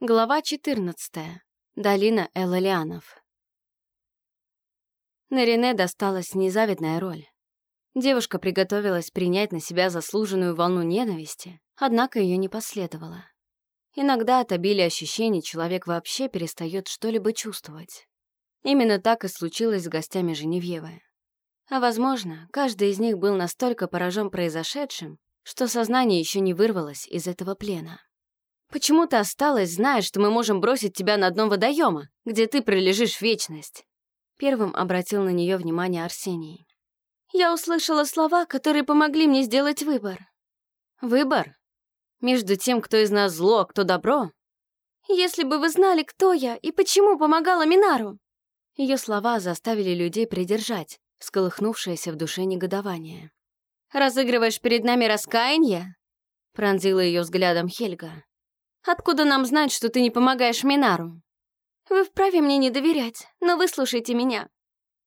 Глава 14. Долина Элалианов. На Рене досталась незавидная роль. Девушка приготовилась принять на себя заслуженную волну ненависти, однако ее не последовало. Иногда от обилия ощущений человек вообще перестает что-либо чувствовать. Именно так и случилось с гостями Женевьевы. А возможно, каждый из них был настолько поражен произошедшим, что сознание еще не вырвалось из этого плена. Почему ты осталась, зная, что мы можем бросить тебя на дно водоема, где ты пролежишь вечность?» Первым обратил на нее внимание Арсений. «Я услышала слова, которые помогли мне сделать выбор». «Выбор? Между тем, кто из нас зло, а кто добро?» «Если бы вы знали, кто я и почему помогала Минару!» Ее слова заставили людей придержать, всколыхнувшееся в душе негодование. «Разыгрываешь перед нами раскаяние?» Пронзила ее взглядом Хельга. Откуда нам знать, что ты не помогаешь Минару? Вы вправе мне не доверять, но выслушайте меня.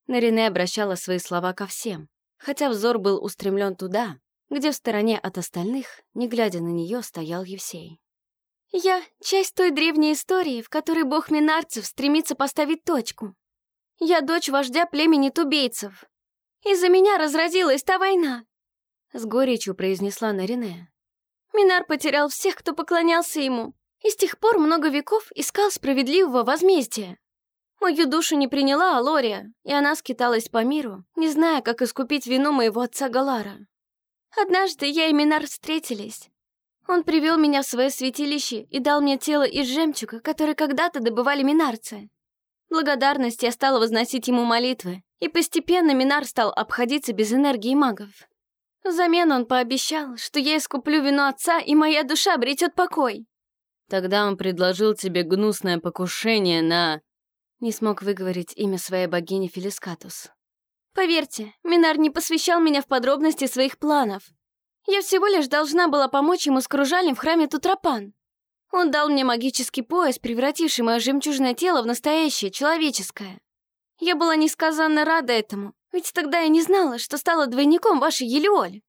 Нарине обращала свои слова ко всем, хотя взор был устремлен туда, где в стороне от остальных, не глядя на нее, стоял Евсей. «Я — часть той древней истории, в которой бог Минарцев стремится поставить точку. Я дочь вождя племени тубейцев. Из-за меня разразилась та война!» С горечью произнесла Нарине. Минар потерял всех, кто поклонялся ему, и с тех пор много веков искал справедливого возмездия. Мою душу не приняла Алория, и она скиталась по миру, не зная, как искупить вину моего отца Галара. Однажды я и Минар встретились. Он привел меня в свое святилище и дал мне тело из жемчуга, который когда-то добывали минарцы. Благодарность я стала возносить ему молитвы, и постепенно Минар стал обходиться без энергии магов. Взамен он пообещал, что я искуплю вину отца, и моя душа обретет покой. Тогда он предложил тебе гнусное покушение на... Не смог выговорить имя своей богини Фелискатус. Поверьте, Минар не посвящал меня в подробности своих планов. Я всего лишь должна была помочь ему с кружалем в храме Тутрапан. Он дал мне магический пояс, превративший мое жемчужное тело в настоящее, человеческое. Я была несказанно рада этому, ведь тогда я не знала, что стала двойником вашей Елеоль.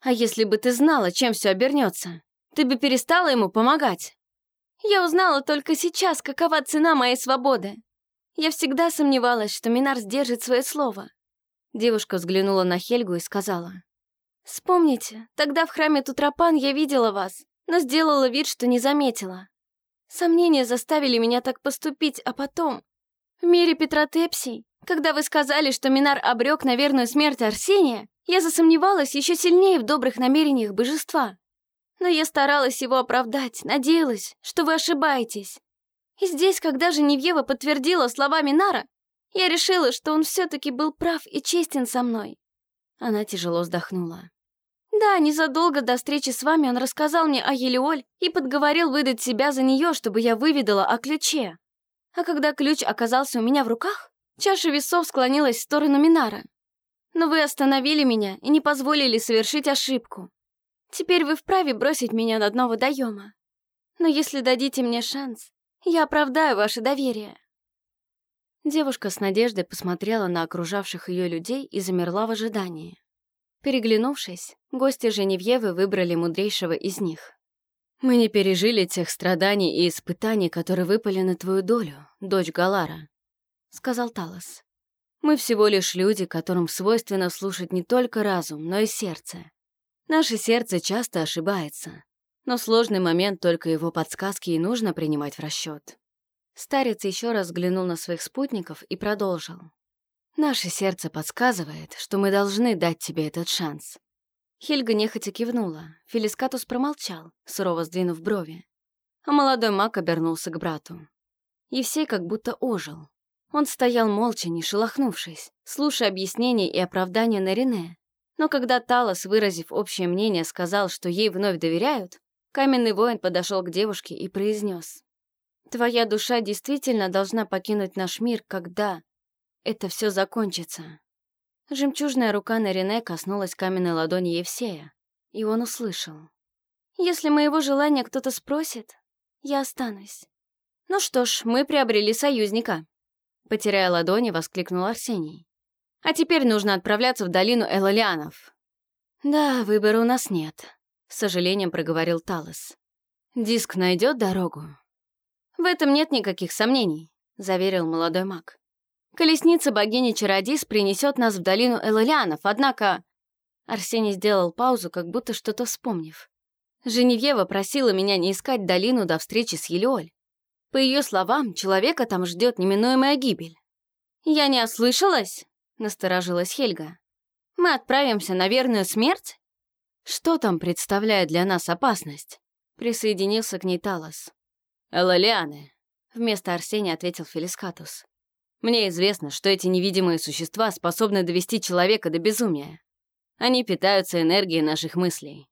А если бы ты знала, чем все обернется, ты бы перестала ему помогать. Я узнала только сейчас, какова цена моей свободы. Я всегда сомневалась, что Минар сдержит свое слово. Девушка взглянула на Хельгу и сказала. «Вспомните, тогда в храме Тутрапан я видела вас, но сделала вид, что не заметила. Сомнения заставили меня так поступить, а потом... В мире Петра Тепсий когда вы сказали, что Минар обрек на верную смерть Арсения, я засомневалась еще сильнее в добрых намерениях божества. Но я старалась его оправдать, надеялась, что вы ошибаетесь. И здесь, когда Женевьева подтвердила слова Минара, я решила, что он все-таки был прав и честен со мной. Она тяжело вздохнула. Да, незадолго до встречи с вами он рассказал мне о Елеоль и подговорил выдать себя за нее, чтобы я выведала о ключе. А когда ключ оказался у меня в руках, Чаша весов склонилась в сторону Минара. Но вы остановили меня и не позволили совершить ошибку. Теперь вы вправе бросить меня на дно водоема. Но если дадите мне шанс, я оправдаю ваше доверие». Девушка с надеждой посмотрела на окружавших ее людей и замерла в ожидании. Переглянувшись, гости Женевьевы выбрали мудрейшего из них. «Мы не пережили тех страданий и испытаний, которые выпали на твою долю, дочь Галара», сказал Талос. «Мы всего лишь люди, которым свойственно слушать не только разум, но и сердце. Наше сердце часто ошибается, но сложный момент только его подсказки и нужно принимать в расчет. Старец еще раз взглянул на своих спутников и продолжил. «Наше сердце подсказывает, что мы должны дать тебе этот шанс». Хельга нехотя кивнула, Фелискатус промолчал, сурово сдвинув брови. А молодой маг обернулся к брату. Евсей как будто ожил, он стоял молча, не шелохнувшись, слушая объяснения и оправдания на Рене. Но когда Талос, выразив общее мнение, сказал, что ей вновь доверяют, каменный воин подошел к девушке и произнес. «Твоя душа действительно должна покинуть наш мир, когда это все закончится». Жемчужная рука на Рене коснулась каменной ладони Евсея, и он услышал. «Если моего желания кто-то спросит, я останусь». «Ну что ж, мы приобрели союзника», Потеряя ладони, воскликнул Арсений. «А теперь нужно отправляться в долину Элолианов». «Да, выбора у нас нет», — с сожалением проговорил Талос. «Диск найдет дорогу?» «В этом нет никаких сомнений», — заверил молодой маг. «Колесница богини Чародис принесет нас в долину Элэлианов, однако...» Арсений сделал паузу, как будто что-то вспомнив. Женевьева просила меня не искать долину до встречи с Елеоль. По ее словам, человека там ждет неминуемая гибель. «Я не ослышалась?» — насторожилась Хельга. «Мы отправимся на верную смерть?» «Что там представляет для нас опасность?» — присоединился к ней Талос. «Элалианы», — вместо Арсения ответил Фелискатус. «Мне известно, что эти невидимые существа способны довести человека до безумия. Они питаются энергией наших мыслей.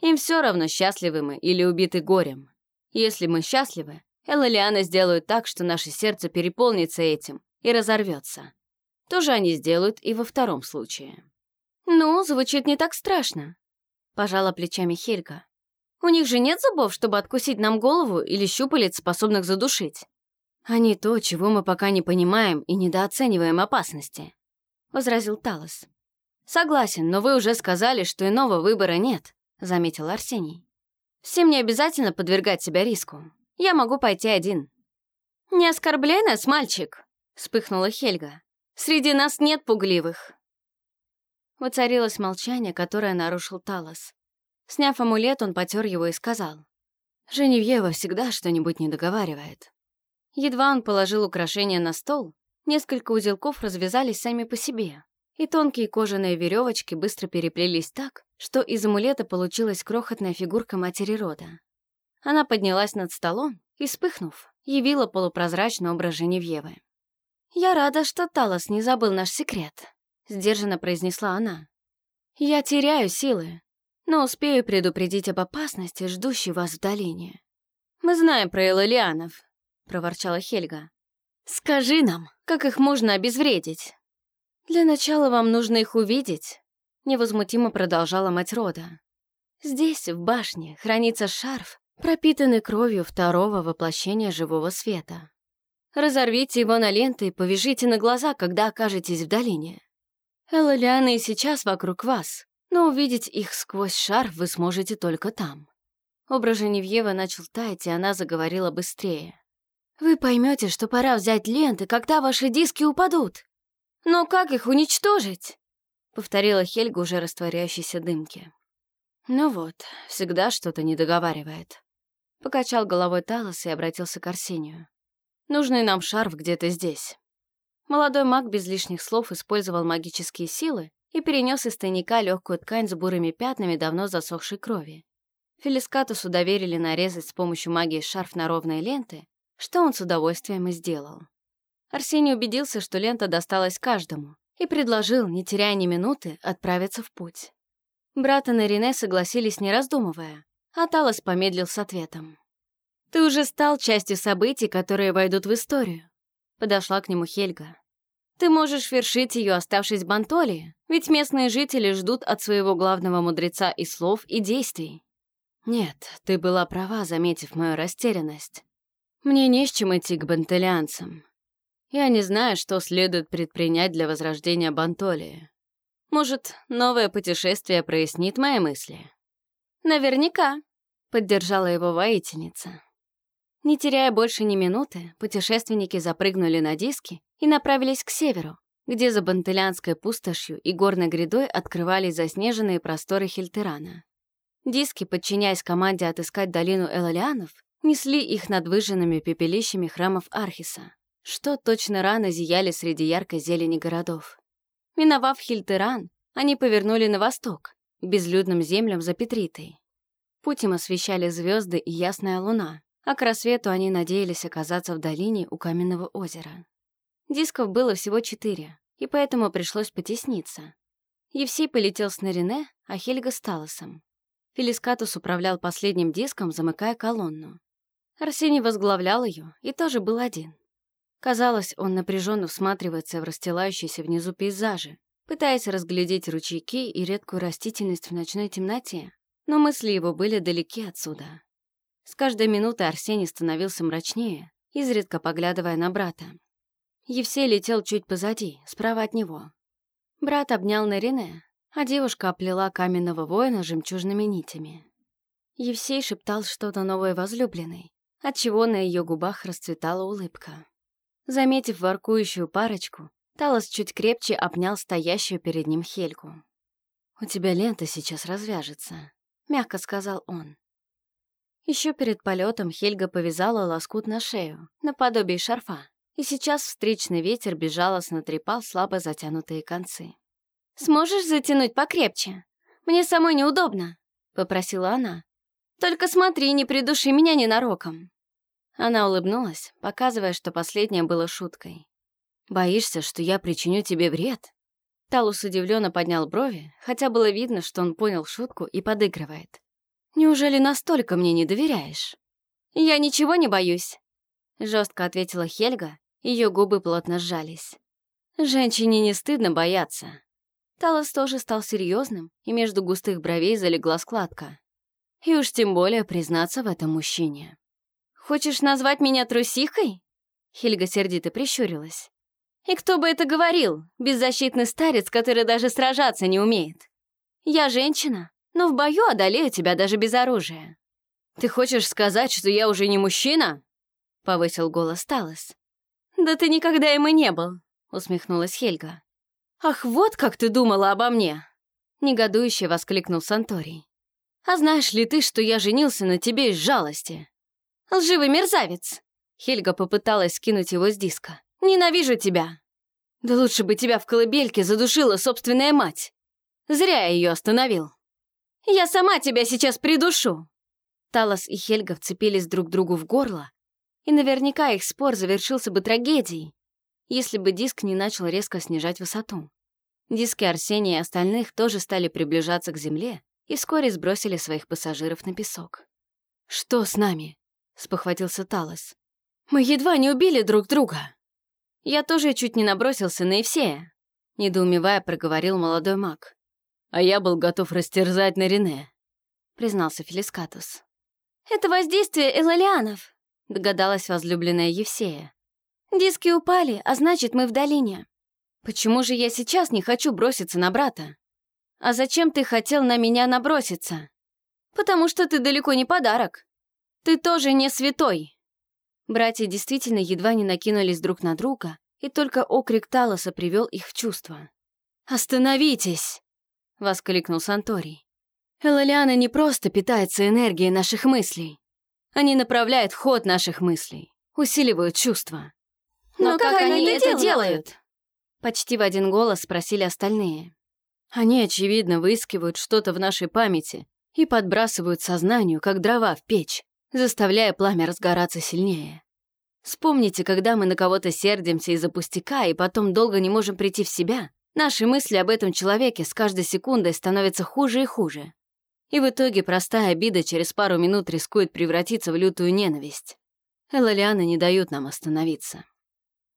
Им все равно, счастливы мы или убиты горем. Если мы счастливы, Элалианы сделают так, что наше сердце переполнится этим и разорвется. То же они сделают и во втором случае. «Ну, звучит не так страшно», — пожала плечами Хельга. «У них же нет зубов, чтобы откусить нам голову или щупалец, способных задушить». «Они то, чего мы пока не понимаем и недооцениваем опасности», — возразил Талос. «Согласен, но вы уже сказали, что иного выбора нет», — заметил Арсений. «Всем не обязательно подвергать себя риску. Я могу пойти один». «Не оскорбляй нас, мальчик», — вспыхнула Хельга. «Среди нас нет пугливых». Воцарилось молчание, которое нарушил Талос. Сняв амулет, он потер его и сказал. «Женевьева всегда что-нибудь не договаривает». Едва он положил украшение на стол, несколько узелков развязались сами по себе и тонкие кожаные веревочки быстро переплелись так, что из амулета получилась крохотная фигурка матери рода. Она поднялась над столом и, вспыхнув, явила полупрозрачный образ Женевьевы. «Я рада, что Талос не забыл наш секрет», — сдержанно произнесла она. «Я теряю силы, но успею предупредить об опасности, ждущей вас в долине». «Мы знаем про Элалианов», — проворчала Хельга. «Скажи нам, как их можно обезвредить?» «Для начала вам нужно их увидеть», — невозмутимо продолжала мать рода. «Здесь, в башне, хранится шарф, пропитанный кровью второго воплощения живого света. Разорвите его на ленты и повяжите на глаза, когда окажетесь в долине. Эллианы сейчас вокруг вас, но увидеть их сквозь шарф вы сможете только там». Образ Женевьева начал таять, и она заговорила быстрее. «Вы поймете, что пора взять ленты, когда ваши диски упадут. «Но как их уничтожить?» — повторила Хельга уже растворяющейся дымки. «Ну вот, всегда что-то не договаривает. Покачал головой Талос и обратился к Арсению. «Нужный нам шарф где-то здесь». Молодой маг без лишних слов использовал магические силы и перенес из тайника легкую ткань с бурыми пятнами давно засохшей крови. Фелискатусу доверили нарезать с помощью магии шарф на ровные ленты, что он с удовольствием и сделал. Арсений убедился, что лента досталась каждому, и предложил, не теряя ни минуты, отправиться в путь. Брата и Рене согласились, не раздумывая, а Талос помедлил с ответом. «Ты уже стал частью событий, которые войдут в историю», — подошла к нему Хельга. «Ты можешь вершить ее, оставшись в Бантолии, ведь местные жители ждут от своего главного мудреца и слов, и действий». «Нет, ты была права, заметив мою растерянность. Мне не с чем идти к бантелианцам. Я не знаю, что следует предпринять для возрождения Бантолии. Может, новое путешествие прояснит мои мысли? Наверняка, поддержала его воительница. Не теряя больше ни минуты, путешественники запрыгнули на диски и направились к северу, где за Бантелянской пустошью и горной грядой открывались заснеженные просторы Хильтерана. Диски, подчиняясь команде отыскать долину Элалианов, несли их над выжженными пепелищами храмов Архиса что точно рано зияли среди яркой зелени городов. Миновав Хильтеран, они повернули на восток, к безлюдным землям за Петритой. Путь им освещали звезды и ясная луна, а к рассвету они надеялись оказаться в долине у Каменного озера. Дисков было всего четыре, и поэтому пришлось потесниться. Евсей полетел с Нарине, а Хельга с Талосом. Фелискатус управлял последним диском, замыкая колонну. Арсений возглавлял ее и тоже был один. Казалось, он напряженно всматривается в расстилающиеся внизу пейзажи, пытаясь разглядеть ручейки и редкую растительность в ночной темноте, но мысли его были далеки отсюда. С каждой минутой Арсений становился мрачнее, изредка поглядывая на брата. Евсей летел чуть позади, справа от него. Брат обнял Нарине, а девушка оплела каменного воина жемчужными нитями. Евсей шептал что-то новое возлюбленной, отчего на ее губах расцветала улыбка. Заметив воркующую парочку, Талос чуть крепче обнял стоящую перед ним Хельку. «У тебя лента сейчас развяжется», — мягко сказал он. Еще перед полетом Хельга повязала лоскут на шею, наподобие шарфа, и сейчас встречный ветер безжалостно трепал слабо затянутые концы. «Сможешь затянуть покрепче? Мне самой неудобно», — попросила она. «Только смотри, не придуши меня ненароком». Она улыбнулась, показывая, что последнее было шуткой. «Боишься, что я причиню тебе вред?» Талус удивленно поднял брови, хотя было видно, что он понял шутку и подыгрывает. «Неужели настолько мне не доверяешь?» «Я ничего не боюсь», — жестко ответила Хельга, ее губы плотно сжались. «Женщине не стыдно бояться». Талос тоже стал серьезным, и между густых бровей залегла складка. И уж тем более признаться в этом мужчине. «Хочешь назвать меня трусихой?» Хельга сердито прищурилась. «И кто бы это говорил? Беззащитный старец, который даже сражаться не умеет. Я женщина, но в бою одолею тебя даже без оружия». «Ты хочешь сказать, что я уже не мужчина?» — повысил голос Талос. «Да ты никогда им и не был», — усмехнулась Хельга. «Ах, вот как ты думала обо мне!» — негодующе воскликнул Санторий. «А знаешь ли ты, что я женился на тебе из жалости?» «Лживый мерзавец!» Хельга попыталась скинуть его с диска. «Ненавижу тебя!» «Да лучше бы тебя в колыбельке задушила собственная мать! Зря я ее остановил!» «Я сама тебя сейчас придушу!» Талос и Хельга вцепились друг другу в горло, и наверняка их спор завершился бы трагедией, если бы диск не начал резко снижать высоту. Диски Арсения и остальных тоже стали приближаться к земле и вскоре сбросили своих пассажиров на песок. «Что с нами?» — спохватился Талос. «Мы едва не убили друг друга!» «Я тоже чуть не набросился на Евсея», — недоумевая проговорил молодой маг. «А я был готов растерзать на Рене», — признался Фелискатус. «Это воздействие элалианов», — догадалась возлюбленная Евсея. Диски упали, а значит, мы в долине. Почему же я сейчас не хочу броситься на брата? А зачем ты хотел на меня наброситься? Потому что ты далеко не подарок. Ты тоже не святой. Братья действительно едва не накинулись друг на друга, и только окрик Талоса привел их в чувство. «Остановитесь!» — воскликнул Санторий. «Элалиана не просто питается энергией наших мыслей. Они направляют ход наших мыслей, усиливают чувства. Но, Но как, как они, это делают? делают? Почти в один голос спросили остальные. Они, очевидно, выискивают что-то в нашей памяти и подбрасывают сознанию, как дрова в печь, заставляя пламя разгораться сильнее. Вспомните, когда мы на кого-то сердимся из-за пустяка и потом долго не можем прийти в себя, наши мысли об этом человеке с каждой секундой становятся хуже и хуже. И в итоге простая обида через пару минут рискует превратиться в лютую ненависть. Элалианы не дают нам остановиться.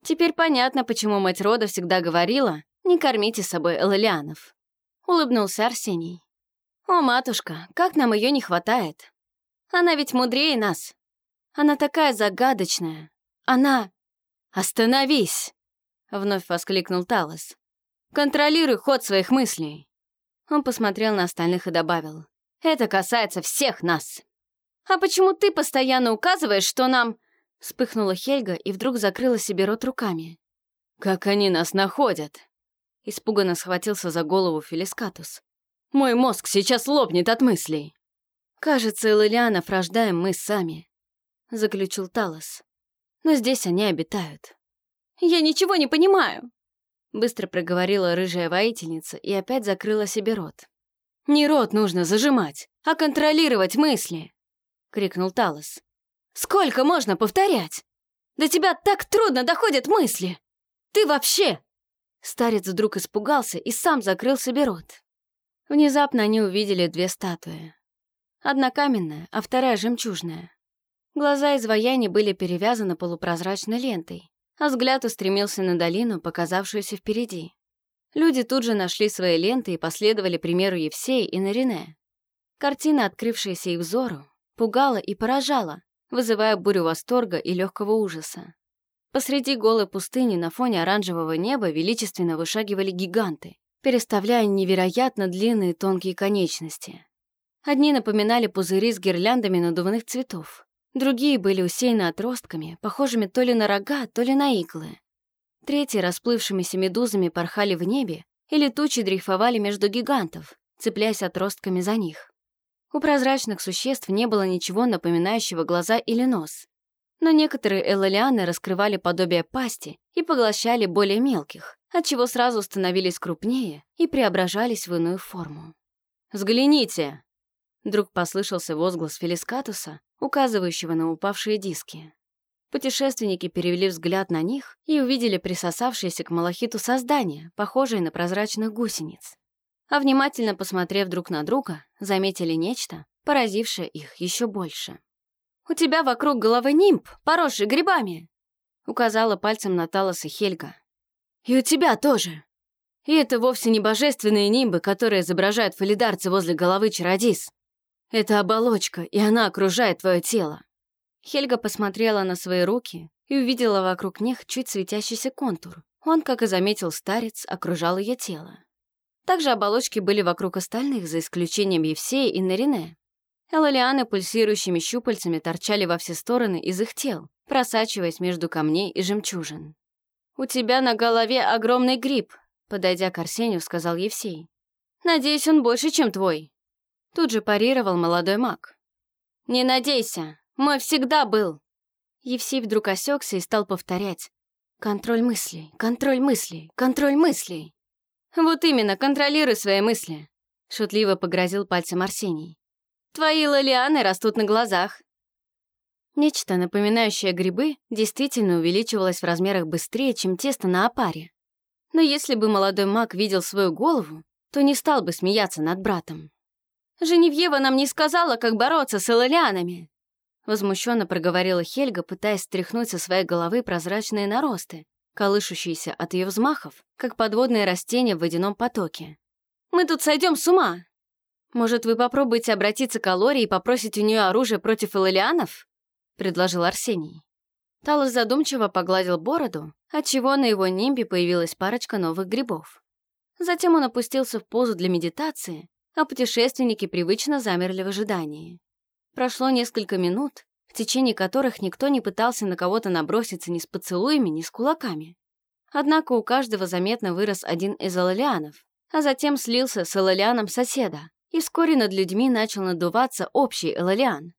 Теперь понятно, почему мать рода всегда говорила «не кормите собой элалианов». Улыбнулся Арсений. «О, матушка, как нам ее не хватает. Она ведь мудрее нас. Она такая загадочная. Она...» «Остановись!» — вновь воскликнул Талос. «Контролируй ход своих мыслей». Он посмотрел на остальных и добавил. «Это касается всех нас». «А почему ты постоянно указываешь, что нам...» Вспыхнула Хельга и вдруг закрыла себе рот руками. «Как они нас находят?» Испуганно схватился за голову Фелискатус. «Мой мозг сейчас лопнет от мыслей!» «Кажется, Лилианов рождаем мы сами», — заключил Талос. «Но здесь они обитают». «Я ничего не понимаю», — быстро проговорила рыжая воительница и опять закрыла себе рот. «Не рот нужно зажимать, а контролировать мысли!» — крикнул Талос. Сколько можно повторять? До тебя так трудно доходят мысли. Ты вообще...» Старец вдруг испугался и сам закрыл себе рот. Внезапно они увидели две статуи. Одна каменная, а вторая жемчужная. Глаза изваяния были перевязаны полупрозрачной лентой, а взгляд устремился на долину, показавшуюся впереди. Люди тут же нашли свои ленты и последовали примеру Евсея и Нарине. Картина, открывшаяся их взору, пугала и поражала, вызывая бурю восторга и легкого ужаса. Посреди голой пустыни на фоне оранжевого неба величественно вышагивали гиганты, переставляя невероятно длинные тонкие конечности. Одни напоминали пузыри с гирляндами надувных цветов, Другие были усеяны отростками, похожими то ли на рога, то ли на иглы. Третьи расплывшимися медузами порхали в небе, или тучи дрейфовали между гигантов, цепляясь отростками за них. У прозрачных существ не было ничего напоминающего глаза или нос. Но некоторые элолианы раскрывали подобие пасти и поглощали более мелких, отчего сразу становились крупнее и преображались в иную форму. «Взгляните!» Вдруг послышался возглас Фелискатуса, указывающего на упавшие диски. Путешественники перевели взгляд на них и увидели присосавшиеся к малахиту создания, похожие на прозрачных гусениц. А внимательно посмотрев друг на друга, заметили нечто, поразившее их еще больше. «У тебя вокруг головы нимб, поросший грибами!» указала пальцем на Талос и Хельга. «И у тебя тоже!» И это вовсе не божественные нимбы, которые изображают фалидарцы возле головы чародис. Это оболочка, и она окружает твое тело. Хельга посмотрела на свои руки и увидела вокруг них чуть светящийся контур. Он, как и заметил старец, окружал ее тело. Также оболочки были вокруг остальных, за исключением Евсея и Нарине. Элолианы пульсирующими щупальцами торчали во все стороны из их тел, просачиваясь между камней и жемчужин. «У тебя на голове огромный гриб», — подойдя к Арсению, сказал Евсей. «Надеюсь, он больше, чем твой». Тут же парировал молодой маг. «Не надейся, мой всегда был!» Евсей вдруг осекся и стал повторять. «Контроль мыслей, контроль мыслей, контроль мыслей!» «Вот именно, контролируй свои мысли!» Шутливо погрозил пальцем Арсений. «Твои лолианы растут на глазах!» Нечто, напоминающее грибы, действительно увеличивалось в размерах быстрее, чем тесто на опаре. Но если бы молодой маг видел свою голову, то не стал бы смеяться над братом. «Женевьева нам не сказала, как бороться с элолианами!» Возмущенно проговорила Хельга, пытаясь стряхнуть со своей головы прозрачные наросты, колышущиеся от ее взмахов, как подводные растения в водяном потоке. «Мы тут сойдем с ума! Может, вы попробуете обратиться к Алоре и попросить у нее оружие против элолианов?» — предложил Арсений. Талос задумчиво погладил бороду, отчего на его нимбе появилась парочка новых грибов. Затем он опустился в позу для медитации, а путешественники привычно замерли в ожидании. Прошло несколько минут, в течение которых никто не пытался на кого-то наброситься ни с поцелуями, ни с кулаками. Однако у каждого заметно вырос один из алалианов, а затем слился с алалианом соседа, и вскоре над людьми начал надуваться общий алалиан.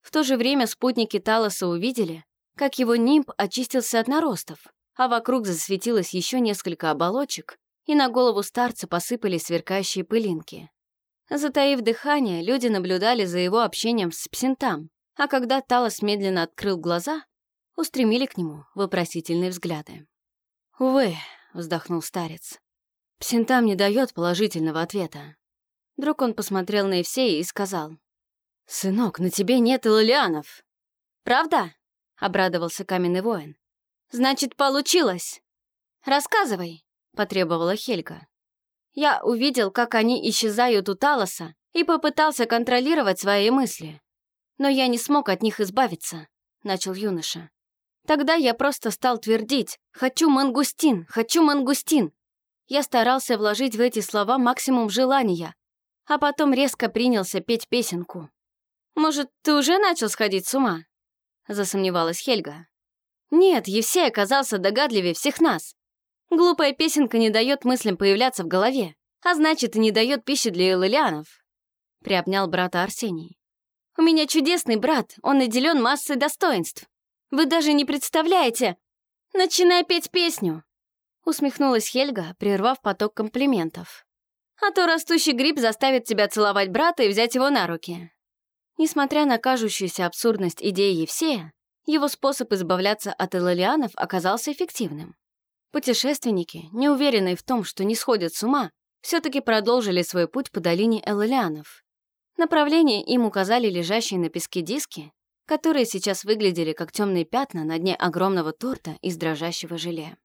В то же время спутники Талоса увидели, как его нимб очистился от наростов, а вокруг засветилось еще несколько оболочек, и на голову старца посыпались сверкающие пылинки. Затаив дыхание, люди наблюдали за его общением с Псинтам, а когда Талос медленно открыл глаза, устремили к нему вопросительные взгляды. «Увы», — вздохнул старец, — «Псинтам не дает положительного ответа». Вдруг он посмотрел на Евсея и сказал, «Сынок, на тебе нет лилианов». «Правда?» — обрадовался каменный воин. «Значит, получилось!» «Рассказывай», — потребовала Хельга. Я увидел, как они исчезают у Талоса, и попытался контролировать свои мысли. Но я не смог от них избавиться, начал юноша. Тогда я просто стал твердить «хочу мангустин, хочу мангустин». Я старался вложить в эти слова максимум желания, а потом резко принялся петь песенку. «Может, ты уже начал сходить с ума?» — засомневалась Хельга. «Нет, Евсей оказался догадливее всех нас. Глупая песенка не дает мыслям появляться в голове, а значит, и не дает пищи для эллианов. Приобнял брата Арсений. У меня чудесный брат, он наделен массой достоинств. Вы даже не представляете. Начинай петь песню. Усмехнулась Хельга, прервав поток комплиментов. А то растущий гриб заставит тебя целовать брата и взять его на руки. Несмотря на кажущуюся абсурдность идеи Евсея, его способ избавляться от эллианов оказался эффективным. Путешественники, не уверенные в том, что не сходят с ума, все-таки продолжили свой путь по долине Эллианов. Направление им указали лежащие на песке диски, которые сейчас выглядели как темные пятна на дне огромного торта из дрожащего желе.